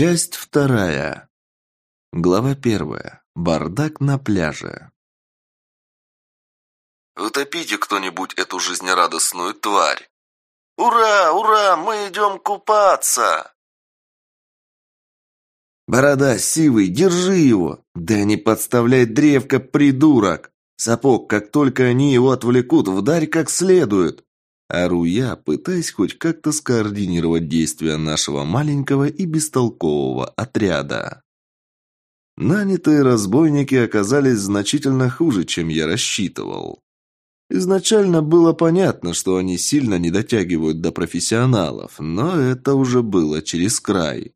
Часть вторая. Глава первая. Бардак на пляже. «Утопите кто-нибудь эту жизнерадостную тварь!» «Ура, ура, мы идем купаться!» «Борода, сивый, держи его! Да не подставляй древко, придурок! Сапог, как только они его отвлекут, вдарь как следует!» Ору я, пытаясь хоть как-то скоординировать действия нашего маленького и бестолкового отряда. Нанятые разбойники оказались значительно хуже, чем я рассчитывал. Изначально было понятно, что они сильно не дотягивают до профессионалов, но это уже было через край.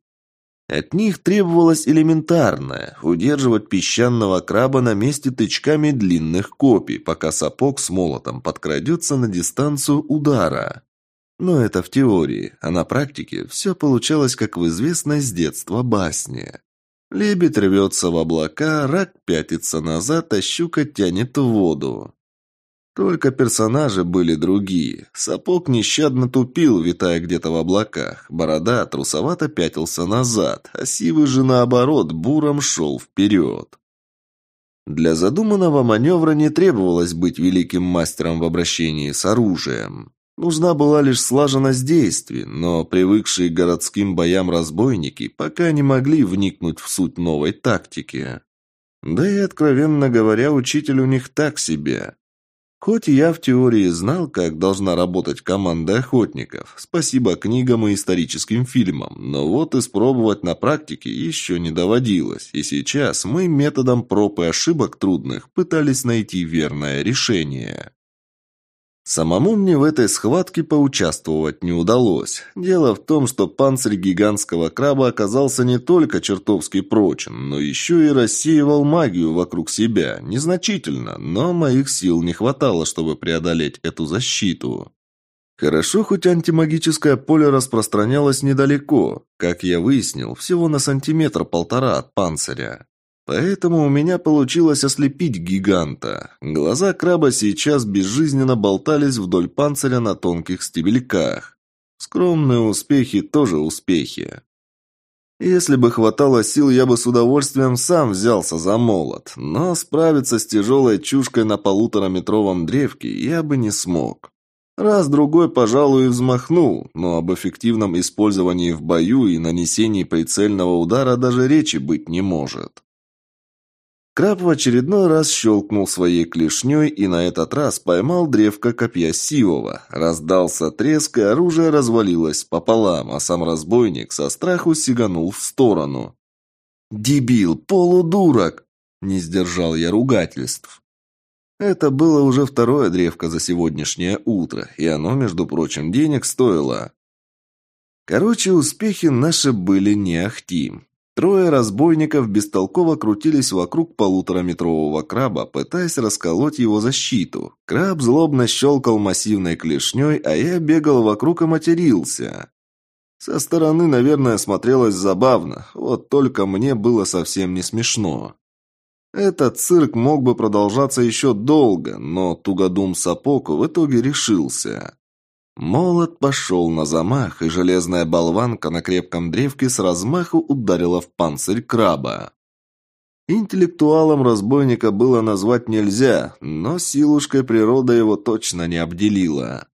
От них требовалось элементарное – удерживать песчаного краба на месте тычками длинных копий, пока сапог с молотом подкрадется на дистанцию удара. Но это в теории, а на практике все получалось, как в известной с детства басне. Лебедь рвется в облака, рак пятится назад, а щука тянет в воду. Только персонажи были другие. Сапог нещадно тупил, витая где-то в облаках. Борода трусовато пятился назад, а Сивый же, наоборот, буром шел вперед. Для задуманного маневра не требовалось быть великим мастером в обращении с оружием. Нужна была лишь слаженность действий, но привыкшие к городским боям разбойники пока не могли вникнуть в суть новой тактики. Да и, откровенно говоря, учитель у них так себе. Хоть я в теории знал, как должна работать команда охотников, спасибо книгам и историческим фильмам, но вот испробовать на практике еще не доводилось, и сейчас мы методом проб и ошибок трудных пытались найти верное решение. Самому мне в этой схватке поучаствовать не удалось. Дело в том, что панцирь гигантского краба оказался не только чертовски прочен, но еще и рассеивал магию вокруг себя. Незначительно, но моих сил не хватало, чтобы преодолеть эту защиту. Хорошо, хоть антимагическое поле распространялось недалеко. Как я выяснил, всего на сантиметр-полтора от панциря. Поэтому у меня получилось ослепить гиганта. Глаза краба сейчас безжизненно болтались вдоль панциря на тонких стебельках. Скромные успехи тоже успехи. Если бы хватало сил, я бы с удовольствием сам взялся за молот, но справиться с тяжелой чушкой на полутораметровом древке я бы не смог. Раз-другой, пожалуй, взмахнул, но об эффективном использовании в бою и нанесении прицельного удара даже речи быть не может. Краб в очередной раз щелкнул своей клешней и на этот раз поймал древко копья Сивова. Раздался треск, и оружие развалилось пополам, а сам разбойник со страху сиганул в сторону. «Дебил! Полудурок!» – не сдержал я ругательств. Это было уже второе древко за сегодняшнее утро, и оно, между прочим, денег стоило. Короче, успехи наши были не ахти. Трое разбойников бестолково крутились вокруг полутораметрового краба, пытаясь расколоть его защиту. Краб злобно щелкал массивной клешней, а я бегал вокруг и матерился. Со стороны, наверное, смотрелось забавно, вот только мне было совсем не смешно. Этот цирк мог бы продолжаться еще долго, но Тугодум Сапог в итоге решился. Молот пошел на замах, и железная болванка на крепком древке с размаху ударила в панцирь краба. Интеллектуалом разбойника было назвать нельзя, но силушкой природа его точно не обделила.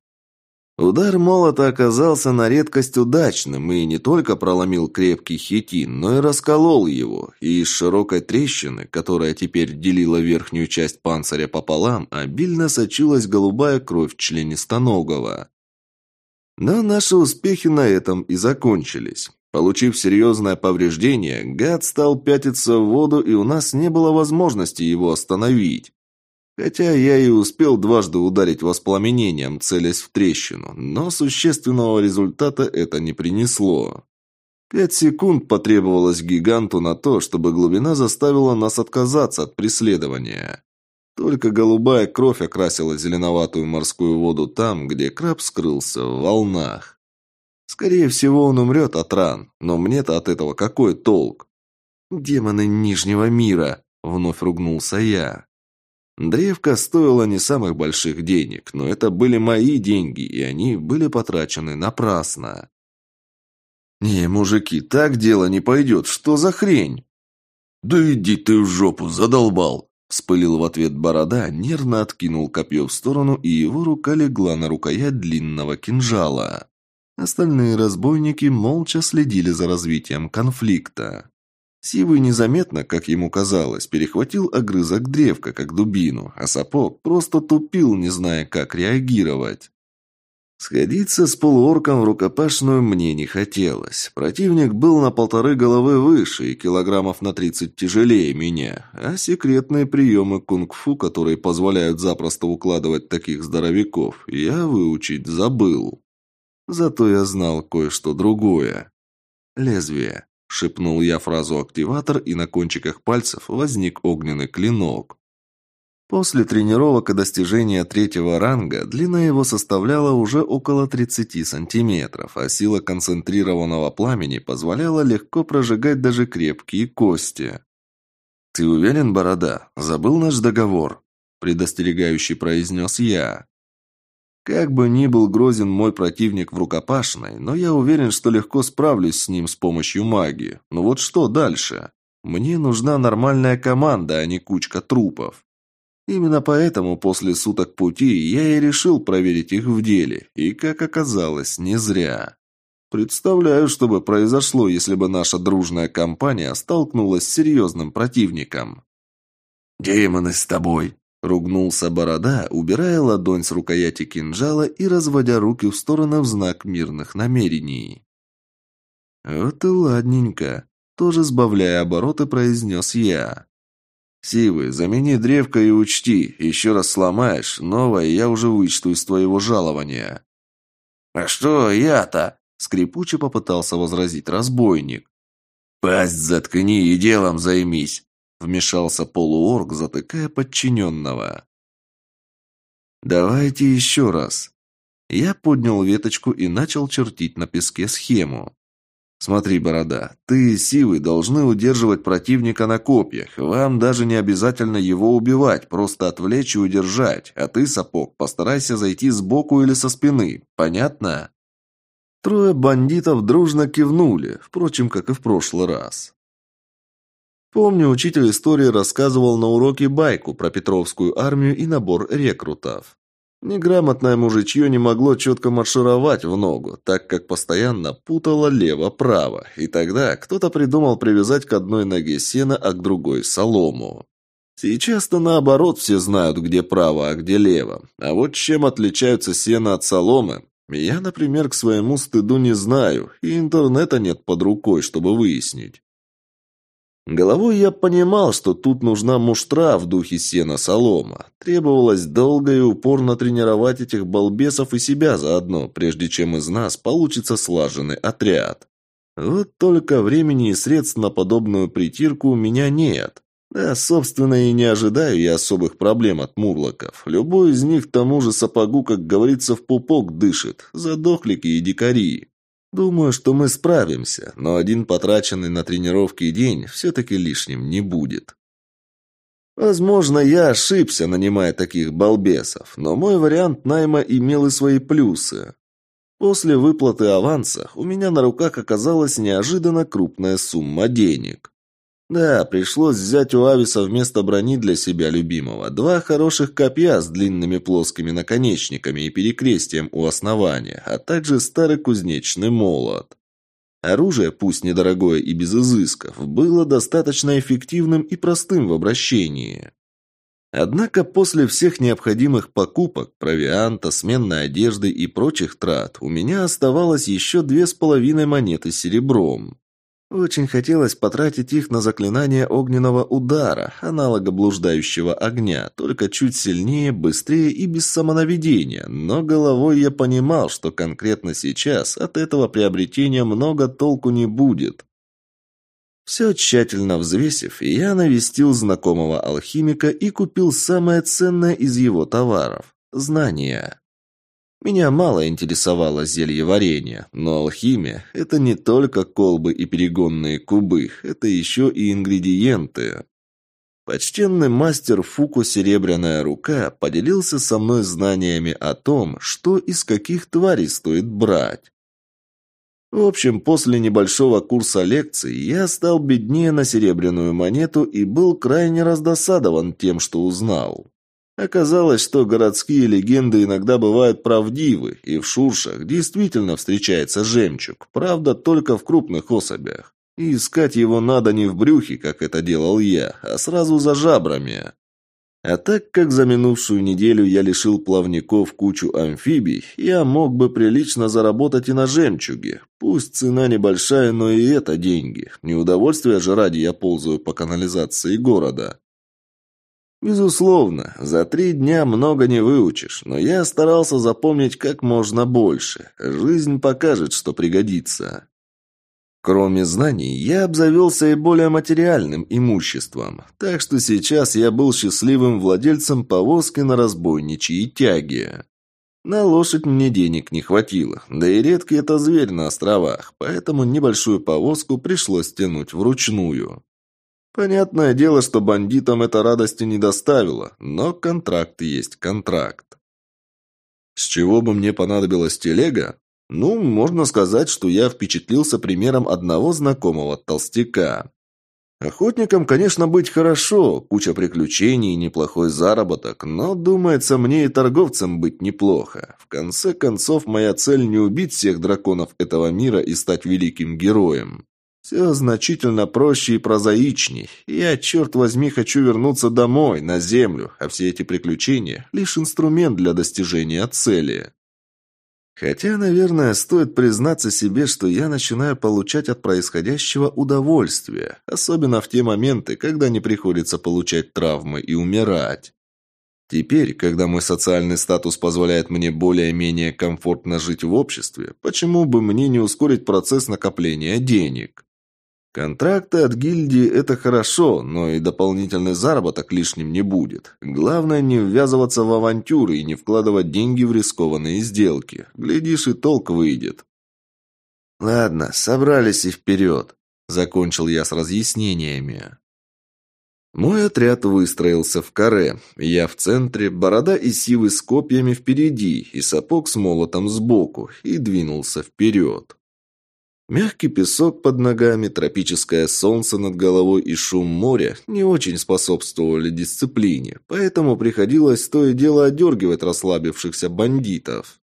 Удар молота оказался на редкость удачным и не только проломил крепкий хитин, но и расколол его, и из широкой трещины, которая теперь делила верхнюю часть панциря пополам, обильно сочилась голубая кровь членистоногого. Но наши успехи на этом и закончились. Получив серьезное повреждение, гад стал пятиться в воду, и у нас не было возможности его остановить. Хотя я и успел дважды ударить воспламенением, целясь в трещину, но существенного результата это не принесло. Пять секунд потребовалось гиганту на то, чтобы глубина заставила нас отказаться от преследования. Только голубая кровь окрасила зеленоватую морскую воду там, где краб скрылся в волнах. Скорее всего, он умрет от ран, но мне-то от этого какой толк? «Демоны Нижнего мира!» — вновь ругнулся я. Древка стоила не самых больших денег, но это были мои деньги, и они были потрачены напрасно. «Не, мужики, так дело не пойдет. Что за хрень?» «Да иди ты в жопу, задолбал!» Вспылил в ответ борода, нервно откинул копье в сторону, и его рука легла на рукоять длинного кинжала. Остальные разбойники молча следили за развитием конфликта. Сивый незаметно, как ему казалось, перехватил огрызок древка, как дубину, а сапог просто тупил, не зная, как реагировать. Сходиться с полуорком в рукопашную мне не хотелось. Противник был на полторы головы выше и килограммов на тридцать тяжелее меня, а секретные приемы кунг-фу, которые позволяют запросто укладывать таких здоровяков, я выучить забыл. Зато я знал кое-что другое. «Лезвие», — шепнул я фразу «активатор», и на кончиках пальцев возник огненный клинок. После тренировок и достижения третьего ранга длина его составляла уже около 30 сантиметров, а сила концентрированного пламени позволяла легко прожигать даже крепкие кости. «Ты уверен, Борода? Забыл наш договор?» – предостерегающий произнес я. Как бы ни был грозен мой противник в рукопашной, но я уверен, что легко справлюсь с ним с помощью магии. Но вот что дальше? Мне нужна нормальная команда, а не кучка трупов. Именно поэтому после суток пути я и решил проверить их в деле, и, как оказалось, не зря. Представляю, что бы произошло, если бы наша дружная компания столкнулась с серьезным противником. «Демоны с тобой!» – ругнулся Борода, убирая ладонь с рукояти кинжала и разводя руки в стороны в знак мирных намерений. «Вот и ладненько», – тоже сбавляя обороты, произнес я. «Сивы, замени древко и учти, еще раз сломаешь, новое я уже вычту из твоего жалования». «А что я-то?» — скрипуче попытался возразить разбойник. «Пасть заткни и делом займись», — вмешался полуорг, затыкая подчиненного. «Давайте еще раз». Я поднял веточку и начал чертить на песке схему. «Смотри, Борода, ты и Сивы должны удерживать противника на копьях. Вам даже не обязательно его убивать, просто отвлечь и удержать. А ты, Сапог, постарайся зайти сбоку или со спины. Понятно?» Трое бандитов дружно кивнули, впрочем, как и в прошлый раз. Помню, учитель истории рассказывал на уроке байку про Петровскую армию и набор рекрутов. Неграмотное мужичье не могло четко маршировать в ногу, так как постоянно путало лево-право, и тогда кто-то придумал привязать к одной ноге сено, а к другой солому. Сейчас-то наоборот все знают, где право, а где лево. А вот чем отличаются сено от соломы, я, например, к своему стыду не знаю, и интернета нет под рукой, чтобы выяснить. Головой я понимал, что тут нужна муштра в духе сена-солома. Требовалось долго и упорно тренировать этих балбесов и себя заодно, прежде чем из нас получится слаженный отряд. Вот только времени и средств на подобную притирку у меня нет. Да, собственно, и не ожидаю я особых проблем от мурлоков. Любой из них тому же сапогу, как говорится, в пупок дышит. Задохлики и дикари. Думаю, что мы справимся, но один потраченный на тренировки день все-таки лишним не будет. Возможно, я ошибся, нанимая таких балбесов, но мой вариант найма имел и свои плюсы. После выплаты аванса у меня на руках оказалась неожиданно крупная сумма денег. Да, пришлось взять у Ависа вместо брони для себя любимого два хороших копья с длинными плоскими наконечниками и перекрестием у основания, а также старый кузнечный молот. Оружие, пусть недорогое и без изысков, было достаточно эффективным и простым в обращении. Однако после всех необходимых покупок, провианта, сменной одежды и прочих трат, у меня оставалось еще две с половиной монеты серебром. Очень хотелось потратить их на заклинание огненного удара, аналога блуждающего огня, только чуть сильнее, быстрее и без самонаведения, но головой я понимал, что конкретно сейчас от этого приобретения много толку не будет. Все тщательно взвесив, я навестил знакомого алхимика и купил самое ценное из его товаров – знания. Меня мало интересовало зелье варенья, но алхимия – это не только колбы и перегонные кубы, это еще и ингредиенты. Почтенный мастер Фуку «Серебряная рука» поделился со мной знаниями о том, что из каких тварей стоит брать. В общем, после небольшого курса лекций я стал беднее на серебряную монету и был крайне раздосадован тем, что узнал. Оказалось, что городские легенды иногда бывают правдивы, и в Шуршах действительно встречается жемчуг, правда, только в крупных особях. И искать его надо не в брюхе, как это делал я, а сразу за жабрами. А так как за минувшую неделю я лишил плавников кучу амфибий, я мог бы прилично заработать и на жемчуге. Пусть цена небольшая, но и это деньги. Не удовольствие же ради я ползаю по канализации города. Безусловно, за три дня много не выучишь, но я старался запомнить как можно больше. Жизнь покажет, что пригодится. Кроме знаний, я обзавелся и более материальным имуществом, так что сейчас я был счастливым владельцем повозки на разбойничьей тяге. На лошадь мне денег не хватило, да и редкий это зверь на островах, поэтому небольшую повозку пришлось тянуть вручную. Понятное дело, что бандитам это радости не доставило, но контракт есть контракт. С чего бы мне понадобилась телега? Ну, можно сказать, что я впечатлился примером одного знакомого толстяка. Охотникам, конечно, быть хорошо, куча приключений и неплохой заработок, но, думается, мне и торговцем быть неплохо. В конце концов, моя цель не убить всех драконов этого мира и стать великим героем. Все значительно проще и прозаичней. Я, черт возьми, хочу вернуться домой, на землю, а все эти приключения – лишь инструмент для достижения цели. Хотя, наверное, стоит признаться себе, что я начинаю получать от происходящего удовольствие, особенно в те моменты, когда не приходится получать травмы и умирать. Теперь, когда мой социальный статус позволяет мне более-менее комфортно жить в обществе, почему бы мне не ускорить процесс накопления денег? Контракты от гильдии – это хорошо, но и дополнительный заработок лишним не будет. Главное не ввязываться в авантюры и не вкладывать деньги в рискованные сделки. Глядишь, и толк выйдет. «Ладно, собрались и вперед», – закончил я с разъяснениями. Мой отряд выстроился в каре. Я в центре, борода и сивы с копьями впереди и сапог с молотом сбоку, и двинулся вперед. Мягкий песок под ногами, тропическое солнце над головой и шум моря не очень способствовали дисциплине, поэтому приходилось то и дело одергивать расслабившихся бандитов.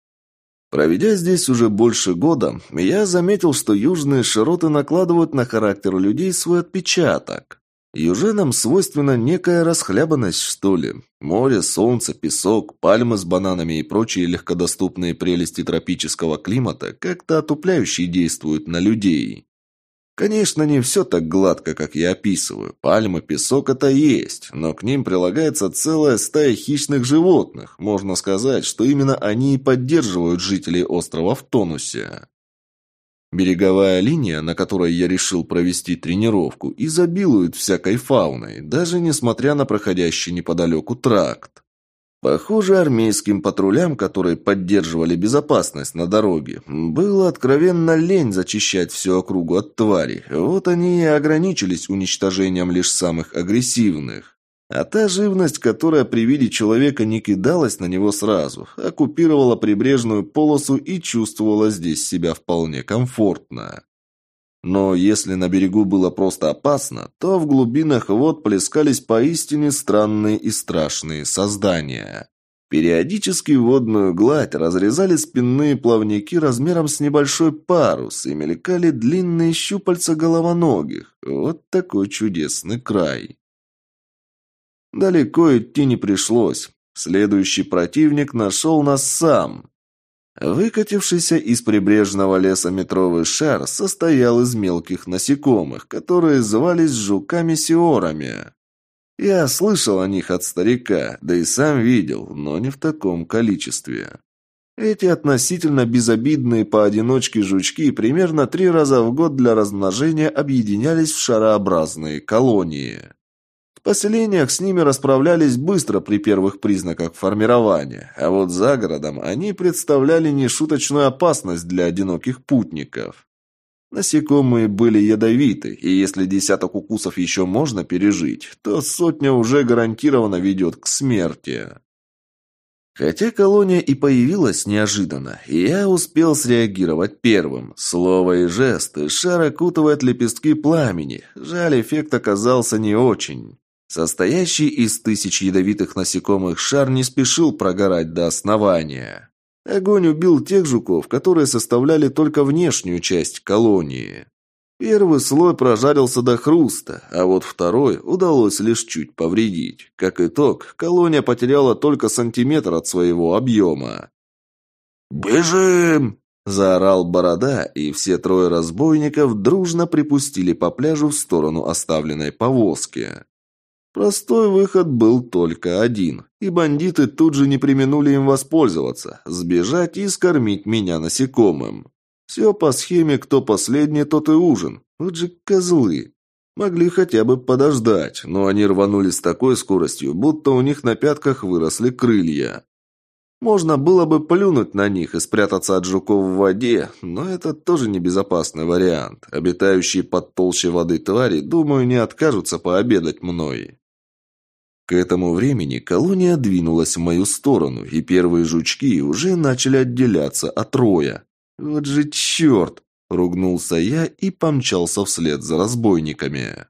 Проведя здесь уже больше года, я заметил, что южные широты накладывают на характер людей свой отпечаток. Южанам свойственна некая расхлябанность, что ли. Море, солнце, песок, пальмы с бананами и прочие легкодоступные прелести тропического климата как-то отупляющие действуют на людей. Конечно, не все так гладко, как я описываю. Пальмы, песок – это есть, но к ним прилагается целая стая хищных животных. Можно сказать, что именно они и поддерживают жителей острова в тонусе. Береговая линия, на которой я решил провести тренировку, изобилует всякой фауной, даже несмотря на проходящий неподалеку тракт. Похоже, армейским патрулям, которые поддерживали безопасность на дороге, было откровенно лень зачищать всю округу от тварей. Вот они и ограничились уничтожением лишь самых агрессивных. А та живность, которая при виде человека не кидалась на него сразу, оккупировала прибрежную полосу и чувствовала здесь себя вполне комфортно. Но если на берегу было просто опасно, то в глубинах вод плескались поистине странные и страшные создания. Периодически водную гладь разрезали спинные плавники размером с небольшой парус и мелькали длинные щупальца головоногих. Вот такой чудесный край. Далеко идти не пришлось. Следующий противник нашел нас сам. Выкатившийся из прибрежного леса метровый шар состоял из мелких насекомых, которые звались жуками-сиорами. Я слышал о них от старика, да и сам видел, но не в таком количестве. Эти относительно безобидные поодиночке жучки примерно три раза в год для размножения объединялись в шарообразные колонии. В поселениях с ними расправлялись быстро при первых признаках формирования, а вот за городом они представляли нешуточную опасность для одиноких путников. Насекомые были ядовиты, и если десяток укусов еще можно пережить, то сотня уже гарантированно ведет к смерти. Хотя колония и появилась неожиданно, я успел среагировать первым. Слово и жесты, шар окутывает лепестки пламени. Жаль, эффект оказался не очень. Состоящий из тысяч ядовитых насекомых шар не спешил прогорать до основания. Огонь убил тех жуков, которые составляли только внешнюю часть колонии. Первый слой прожарился до хруста, а вот второй удалось лишь чуть повредить. Как итог, колония потеряла только сантиметр от своего объема. «Бежим!» – заорал Борода, и все трое разбойников дружно припустили по пляжу в сторону оставленной повозки. Простой выход был только один, и бандиты тут же не применули им воспользоваться, сбежать и скормить меня насекомым. Все по схеме «кто последний, тот и ужин». Вот же козлы. Могли хотя бы подождать, но они рванули с такой скоростью, будто у них на пятках выросли крылья. Можно было бы плюнуть на них и спрятаться от жуков в воде, но это тоже небезопасный вариант. Обитающие под толщей воды твари, думаю, не откажутся пообедать мной. К этому времени колония двинулась в мою сторону, и первые жучки уже начали отделяться от роя. «Вот же черт!» – ругнулся я и помчался вслед за разбойниками.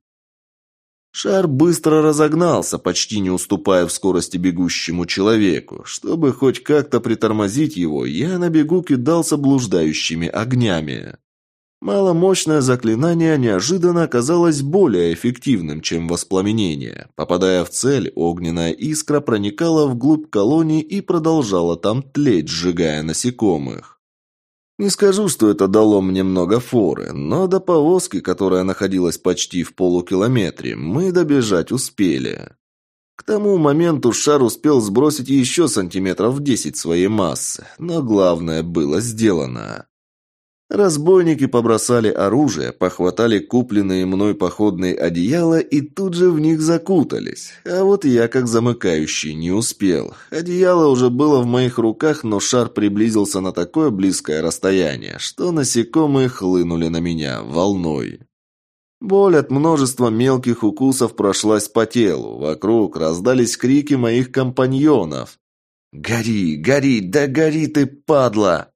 Шар быстро разогнался, почти не уступая в скорости бегущему человеку. Чтобы хоть как-то притормозить его, я на бегу кидался блуждающими огнями. Маломощное заклинание неожиданно оказалось более эффективным, чем воспламенение. Попадая в цель, огненная искра проникала вглубь колонии и продолжала там тлеть, сжигая насекомых. Не скажу, что это дало мне много форы, но до повозки, которая находилась почти в полукилометре, мы добежать успели. К тому моменту шар успел сбросить еще сантиметров 10 своей массы, но главное было сделано. Разбойники побросали оружие, похватали купленные мной походные одеяла и тут же в них закутались. А вот я, как замыкающий, не успел. Одеяло уже было в моих руках, но шар приблизился на такое близкое расстояние, что насекомые хлынули на меня волной. Боль от множества мелких укусов прошлась по телу. Вокруг раздались крики моих компаньонов. «Гори, гори, да гори ты, падла!»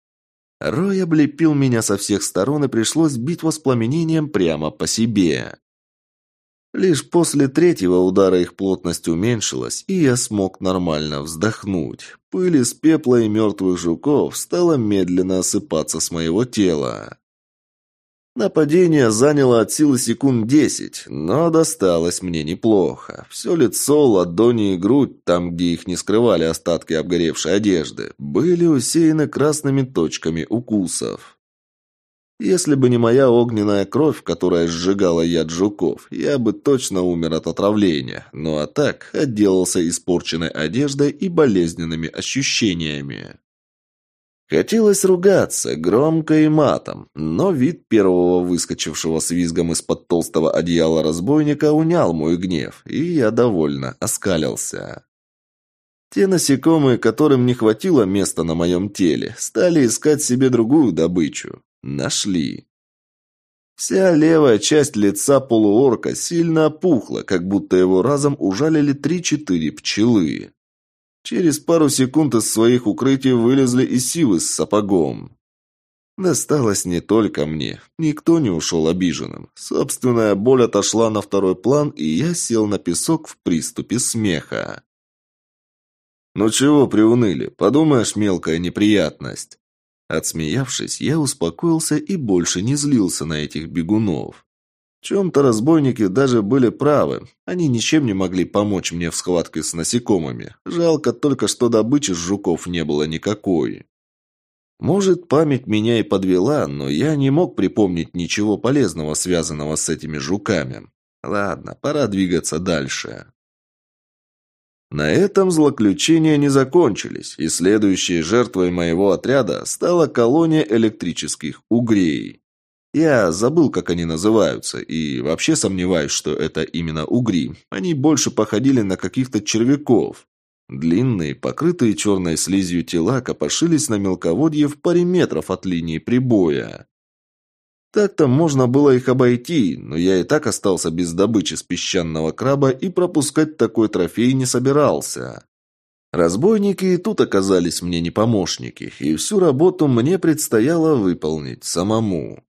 Рой облепил меня со всех сторон и пришлось бить воспламенением прямо по себе. Лишь после третьего удара их плотность уменьшилась, и я смог нормально вздохнуть. Пыль из пепла и мертвых жуков стала медленно осыпаться с моего тела. Нападение заняло от силы секунд десять, но досталось мне неплохо. Все лицо, ладони и грудь, там, где их не скрывали остатки обгоревшей одежды, были усеяны красными точками укусов. Если бы не моя огненная кровь, которая сжигала яд жуков, я бы точно умер от отравления, ну а так отделался испорченной одеждой и болезненными ощущениями. Хотелось ругаться, громко и матом, но вид первого выскочившего с визгом из-под толстого одеяла разбойника унял мой гнев, и я довольно оскалился. Те насекомые, которым не хватило места на моем теле, стали искать себе другую добычу. Нашли. Вся левая часть лица полуорка сильно опухла, как будто его разом ужалили три-четыре пчелы. Через пару секунд из своих укрытий вылезли и сивы с сапогом. Досталось не только мне. Никто не ушел обиженным. Собственная боль отошла на второй план, и я сел на песок в приступе смеха. «Ну чего приуныли? Подумаешь, мелкая неприятность». Отсмеявшись, я успокоился и больше не злился на этих бегунов. Чем-то разбойники даже были правы. Они ничем не могли помочь мне в схватке с насекомыми. Жалко только, что добычи жуков не было никакой. Может, память меня и подвела, но я не мог припомнить ничего полезного, связанного с этими жуками. Ладно, пора двигаться дальше. На этом злоключения не закончились, и следующей жертвой моего отряда стала колония электрических угрей. Я забыл, как они называются, и вообще сомневаюсь, что это именно угри. Они больше походили на каких-то червяков. Длинные, покрытые черной слизью тела копошились на мелководье в паре метров от линии прибоя. Так-то можно было их обойти, но я и так остался без добычи с песчаного краба и пропускать такой трофей не собирался. Разбойники и тут оказались мне не помощники, и всю работу мне предстояло выполнить самому.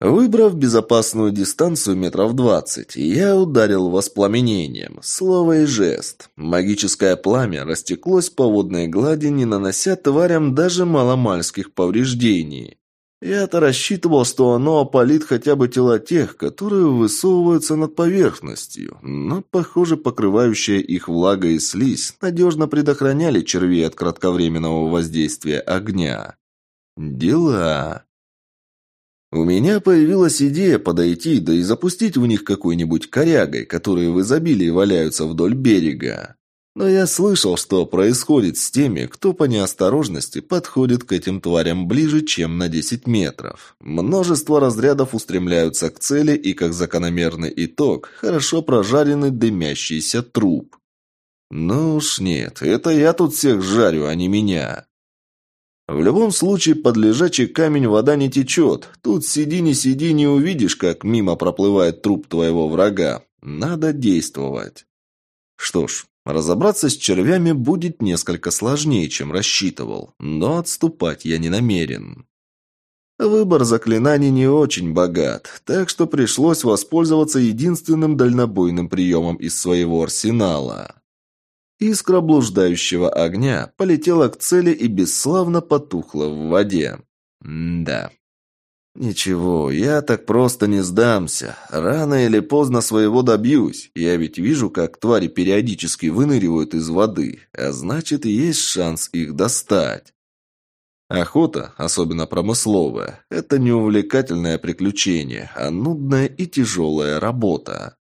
Выбрав безопасную дистанцию метров двадцать, я ударил воспламенением, слово и жест. Магическое пламя растеклось по водной глади, не нанося тварям даже маломальских повреждений. Я-то рассчитывал, что оно опалит хотя бы тела тех, которые высовываются над поверхностью, но, похоже, покрывающая их влага и слизь надежно предохраняли червей от кратковременного воздействия огня. Дела. У меня появилась идея подойти, да и запустить в них какой-нибудь корягой, которые в изобилии валяются вдоль берега. Но я слышал, что происходит с теми, кто по неосторожности подходит к этим тварям ближе, чем на 10 метров. Множество разрядов устремляются к цели, и как закономерный итог, хорошо прожаренный дымящийся труп. Ну уж нет, это я тут всех жарю, а не меня. В любом случае, под лежачий камень вода не течет. Тут сиди не сиди, не увидишь, как мимо проплывает труп твоего врага. Надо действовать. Что ж, разобраться с червями будет несколько сложнее, чем рассчитывал, но отступать я не намерен. Выбор заклинаний не очень богат, так что пришлось воспользоваться единственным дальнобойным приемом из своего арсенала. Искра блуждающего огня полетела к цели и бесславно потухла в воде. Да. Ничего, я так просто не сдамся. Рано или поздно своего добьюсь. Я ведь вижу, как твари периодически выныривают из воды, а значит, есть шанс их достать. Охота, особенно промысловая, это не увлекательное приключение, а нудная и тяжелая работа.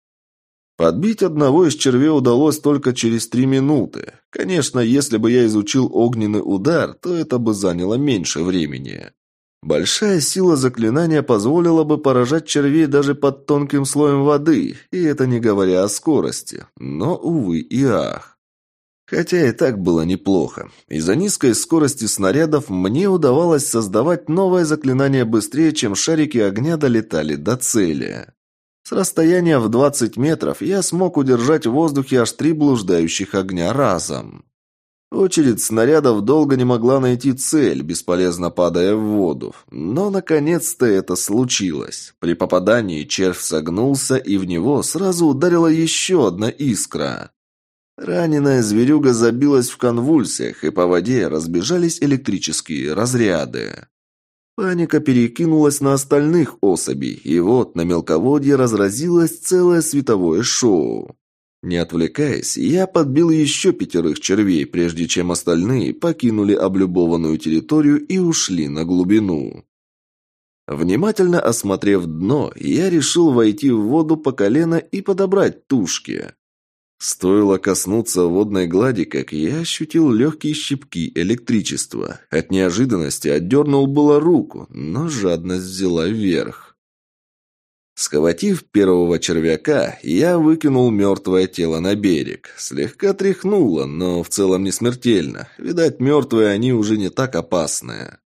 Подбить одного из червей удалось только через три минуты. Конечно, если бы я изучил огненный удар, то это бы заняло меньше времени. Большая сила заклинания позволила бы поражать червей даже под тонким слоем воды, и это не говоря о скорости. Но, увы и ах. Хотя и так было неплохо. Из-за низкой скорости снарядов мне удавалось создавать новое заклинание быстрее, чем шарики огня долетали до цели. С расстояния в 20 метров я смог удержать в воздухе аж три блуждающих огня разом. Очередь снарядов долго не могла найти цель, бесполезно падая в воду. Но, наконец-то, это случилось. При попадании червь согнулся, и в него сразу ударила еще одна искра. Раненая зверюга забилась в конвульсиях, и по воде разбежались электрические разряды. Паника перекинулась на остальных особей, и вот на мелководье разразилось целое световое шоу. Не отвлекаясь, я подбил еще пятерых червей, прежде чем остальные покинули облюбованную территорию и ушли на глубину. Внимательно осмотрев дно, я решил войти в воду по колено и подобрать тушки. Стоило коснуться водной глади, как я ощутил легкие щипки электричества. От неожиданности отдернул было руку, но жадность взяла вверх. Схватив первого червяка, я выкинул мертвое тело на берег. Слегка тряхнуло, но в целом не смертельно. Видать, мертвые они уже не так опасные.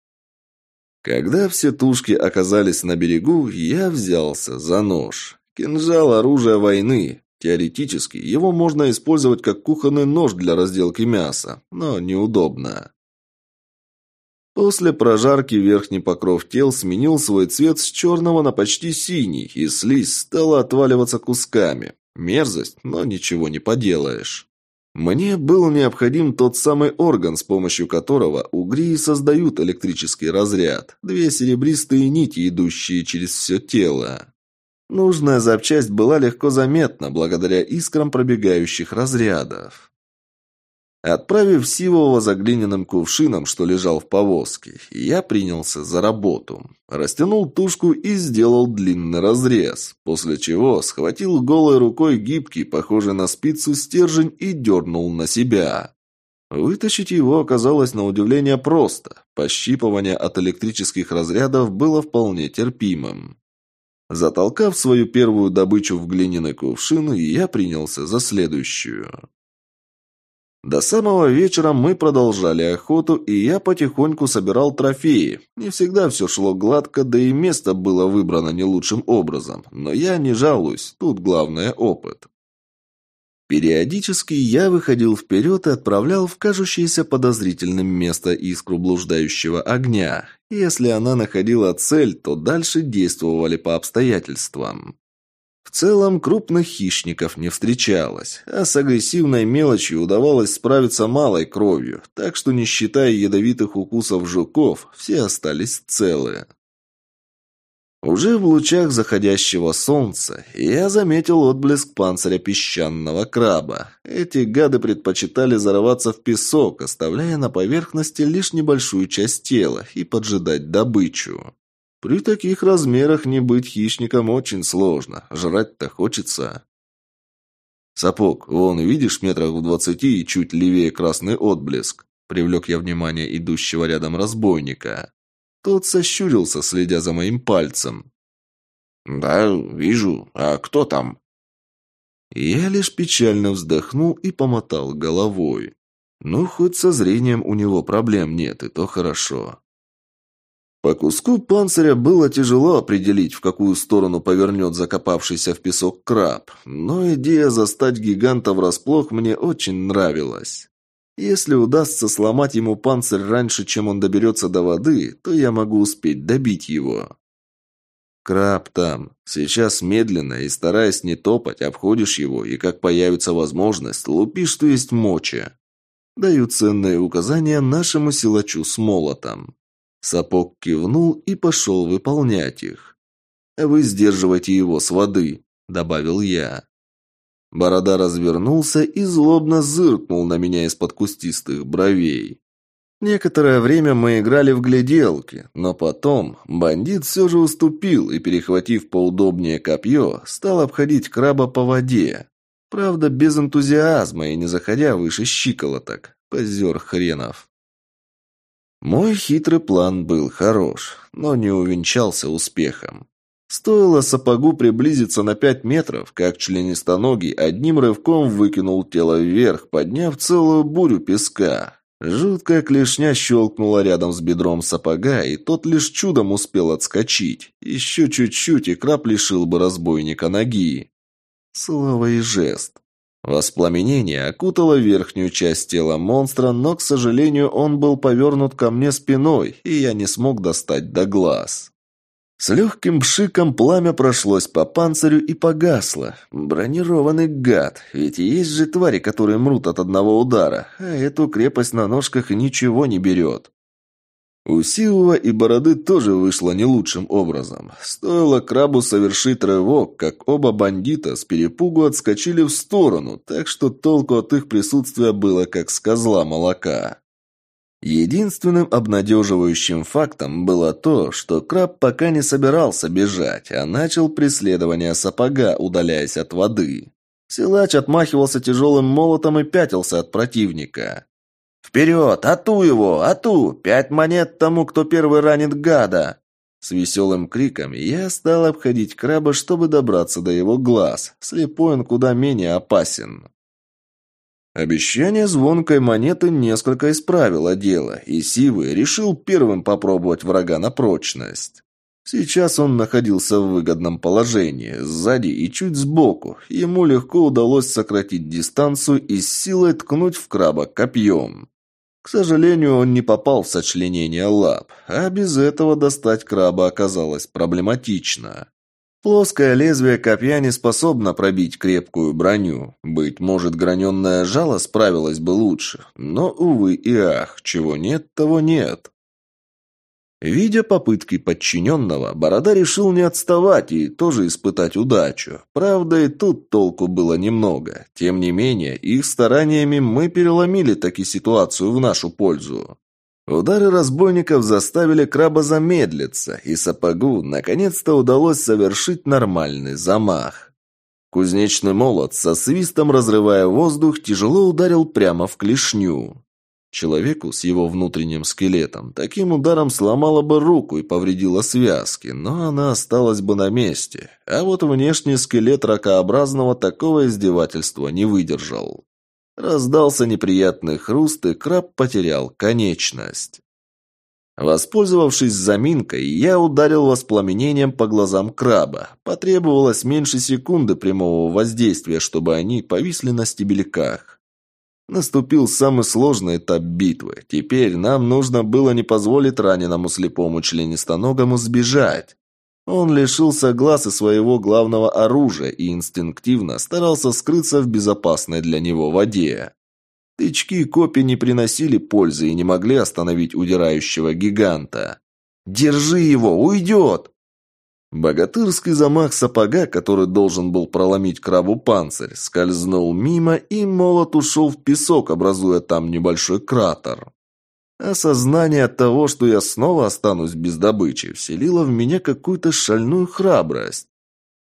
Когда все тушки оказались на берегу, я взялся за нож. Кинжал – оружие войны. Теоретически, его можно использовать как кухонный нож для разделки мяса, но неудобно. После прожарки верхний покров тел сменил свой цвет с черного на почти синий, и слизь стала отваливаться кусками. Мерзость, но ничего не поделаешь. Мне был необходим тот самый орган, с помощью которого угри создают электрический разряд. Две серебристые нити, идущие через все тело. Нужная запчасть была легко заметна благодаря искрам пробегающих разрядов. Отправив Сивого за глиняным кувшином, что лежал в повозке, я принялся за работу. Растянул тушку и сделал длинный разрез, после чего схватил голой рукой гибкий, похожий на спицу, стержень и дернул на себя. Вытащить его оказалось на удивление просто. Пощипывание от электрических разрядов было вполне терпимым. Затолкав свою первую добычу в глиняный кувшин, я принялся за следующую. До самого вечера мы продолжали охоту, и я потихоньку собирал трофеи. Не всегда все шло гладко, да и место было выбрано не лучшим образом. Но я не жалуюсь, тут главное опыт. Периодически я выходил вперед и отправлял в кажущееся подозрительным место искру блуждающего огня. Если она находила цель, то дальше действовали по обстоятельствам. В целом крупных хищников не встречалось, а с агрессивной мелочью удавалось справиться малой кровью, так что не считая ядовитых укусов жуков, все остались целы. Уже в лучах заходящего солнца я заметил отблеск панциря песчаного краба. Эти гады предпочитали зарываться в песок, оставляя на поверхности лишь небольшую часть тела и поджидать добычу. При таких размерах не быть хищником очень сложно. Жрать-то хочется. Сапог, вон, видишь, метрах в двадцати и чуть левее красный отблеск. Привлек я внимание идущего рядом разбойника. Тот сощурился, следя за моим пальцем. «Да, вижу. А кто там?» Я лишь печально вздохнул и помотал головой. Ну, хоть со зрением у него проблем нет, и то хорошо. По куску панциря было тяжело определить, в какую сторону повернет закопавшийся в песок краб, но идея застать гиганта врасплох мне очень нравилась. Если удастся сломать ему панцирь раньше, чем он доберется до воды, то я могу успеть добить его. Краб там. Сейчас медленно и стараясь не топать, обходишь его, и как появится возможность, лупишь, что есть мочи. Даю ценные указания нашему силачу с молотом. Сапог кивнул и пошел выполнять их. «Вы сдерживайте его с воды», — добавил я. Борода развернулся и злобно зыркнул на меня из-под кустистых бровей. Некоторое время мы играли в гляделки, но потом бандит все же уступил и, перехватив поудобнее копье, стал обходить краба по воде. Правда, без энтузиазма и не заходя выше щиколоток. Позер хренов. Мой хитрый план был хорош, но не увенчался успехом. Стоило сапогу приблизиться на пять метров, как членистоногий одним рывком выкинул тело вверх, подняв целую бурю песка. Жуткая клешня щелкнула рядом с бедром сапога, и тот лишь чудом успел отскочить. Еще чуть-чуть, и краб лишил бы разбойника ноги. Слово и жест. Воспламенение окутало верхнюю часть тела монстра, но, к сожалению, он был повернут ко мне спиной, и я не смог достать до глаз. С легким пшиком пламя прошлось по панцирю и погасло. Бронированный гад, ведь есть же твари, которые мрут от одного удара, а эту крепость на ножках ничего не берет. У Силова и Бороды тоже вышло не лучшим образом. Стоило крабу совершить рывок, как оба бандита с перепугу отскочили в сторону, так что толку от их присутствия было как с козла молока. Единственным обнадеживающим фактом было то, что краб пока не собирался бежать, а начал преследование сапога, удаляясь от воды. Силач отмахивался тяжелым молотом и пятился от противника. «Вперед! Ату его! Ату! Пять монет тому, кто первый ранит гада!» С веселым криком я стал обходить краба, чтобы добраться до его глаз. Слепой он куда менее опасен. Обещание звонкой монеты несколько исправило дело, и Сивый решил первым попробовать врага на прочность. Сейчас он находился в выгодном положении, сзади и чуть сбоку. Ему легко удалось сократить дистанцию и с силой ткнуть в краба копьем. К сожалению, он не попал в сочленение лап, а без этого достать краба оказалось проблематично. Плоское лезвие копья не способно пробить крепкую броню. Быть может, граненное жало справилось бы лучше. Но, увы и ах, чего нет, того нет. Видя попытки подчиненного, Борода решил не отставать и тоже испытать удачу. Правда, и тут толку было немного. Тем не менее, их стараниями мы переломили таки ситуацию в нашу пользу. Удары разбойников заставили краба замедлиться, и сапогу наконец-то удалось совершить нормальный замах. Кузнечный молот со свистом разрывая воздух тяжело ударил прямо в клешню. Человеку с его внутренним скелетом таким ударом сломало бы руку и повредило связки, но она осталась бы на месте, а вот внешний скелет ракообразного такого издевательства не выдержал. Раздался неприятный хруст, и краб потерял конечность. Воспользовавшись заминкой, я ударил воспламенением по глазам краба. Потребовалось меньше секунды прямого воздействия, чтобы они повисли на стебельках. Наступил самый сложный этап битвы. Теперь нам нужно было не позволить раненому слепому членистоногому сбежать. Он лишился глаз и своего главного оружия и инстинктивно старался скрыться в безопасной для него воде. Тычки копий не приносили пользы и не могли остановить удирающего гиганта. «Держи его! Уйдет!» Богатырский замах сапога, который должен был проломить крабу панцирь, скользнул мимо, и молот ушел в песок, образуя там небольшой кратер. Осознание того, что я снова останусь без добычи, вселило в меня какую-то шальную храбрость.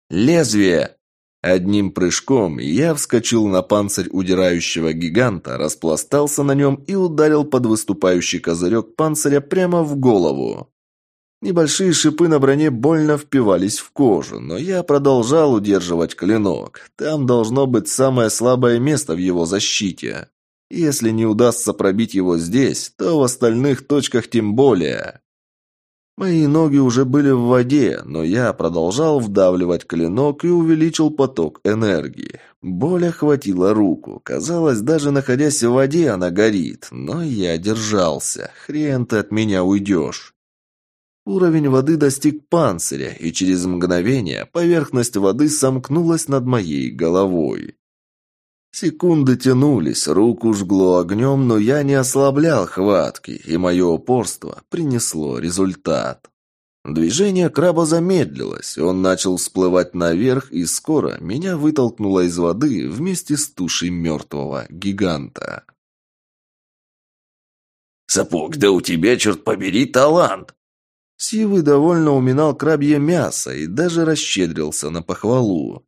«Лезвие!» Одним прыжком я вскочил на панцирь удирающего гиганта, распластался на нем и ударил под выступающий козырек панциря прямо в голову. Небольшие шипы на броне больно впивались в кожу, но я продолжал удерживать клинок. Там должно быть самое слабое место в его защите. Если не удастся пробить его здесь, то в остальных точках тем более. Мои ноги уже были в воде, но я продолжал вдавливать клинок и увеличил поток энергии. Боль охватила руку. Казалось, даже находясь в воде, она горит. Но я держался. Хрен ты от меня уйдешь. Уровень воды достиг панциря, и через мгновение поверхность воды сомкнулась над моей головой. Секунды тянулись, руку жгло огнем, но я не ослаблял хватки, и мое упорство принесло результат. Движение краба замедлилось, он начал всплывать наверх, и скоро меня вытолкнуло из воды вместе с тушей мертвого гиганта. «Сапог, да у тебя, черт побери, талант!» Сивый довольно уминал крабье мясо и даже расщедрился на похвалу.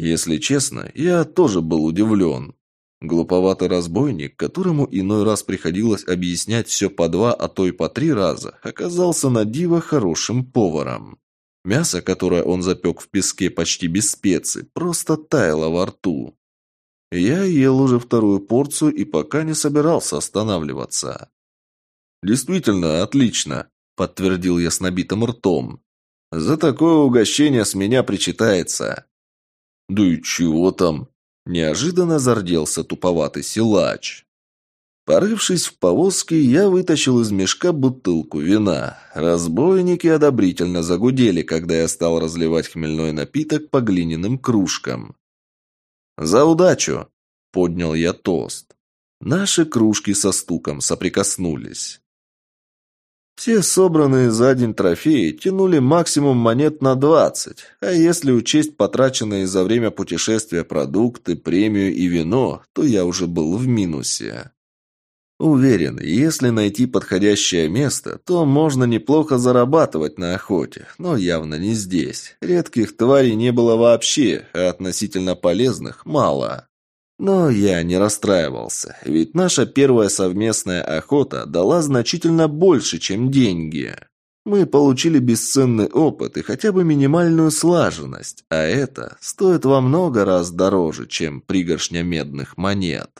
Если честно, я тоже был удивлен. Глуповатый разбойник, которому иной раз приходилось объяснять все по два, а то и по три раза, оказался на диво хорошим поваром. Мясо, которое он запек в песке почти без специй, просто таяло во рту. Я ел уже вторую порцию и пока не собирался останавливаться. «Действительно, отлично», — подтвердил я с набитым ртом. «За такое угощение с меня причитается». «Да и чего там?» Неожиданно зарделся туповатый силач. Порывшись в повозке, я вытащил из мешка бутылку вина. Разбойники одобрительно загудели, когда я стал разливать хмельной напиток по глиняным кружкам. «За удачу!» – поднял я тост. Наши кружки со стуком соприкоснулись. Все собранные за день трофеи тянули максимум монет на 20, а если учесть потраченные за время путешествия продукты, премию и вино, то я уже был в минусе. Уверен, если найти подходящее место, то можно неплохо зарабатывать на охоте, но явно не здесь. Редких тварей не было вообще, а относительно полезных мало. Но я не расстраивался, ведь наша первая совместная охота дала значительно больше, чем деньги. Мы получили бесценный опыт и хотя бы минимальную слаженность, а это стоит во много раз дороже, чем пригоршня медных монет.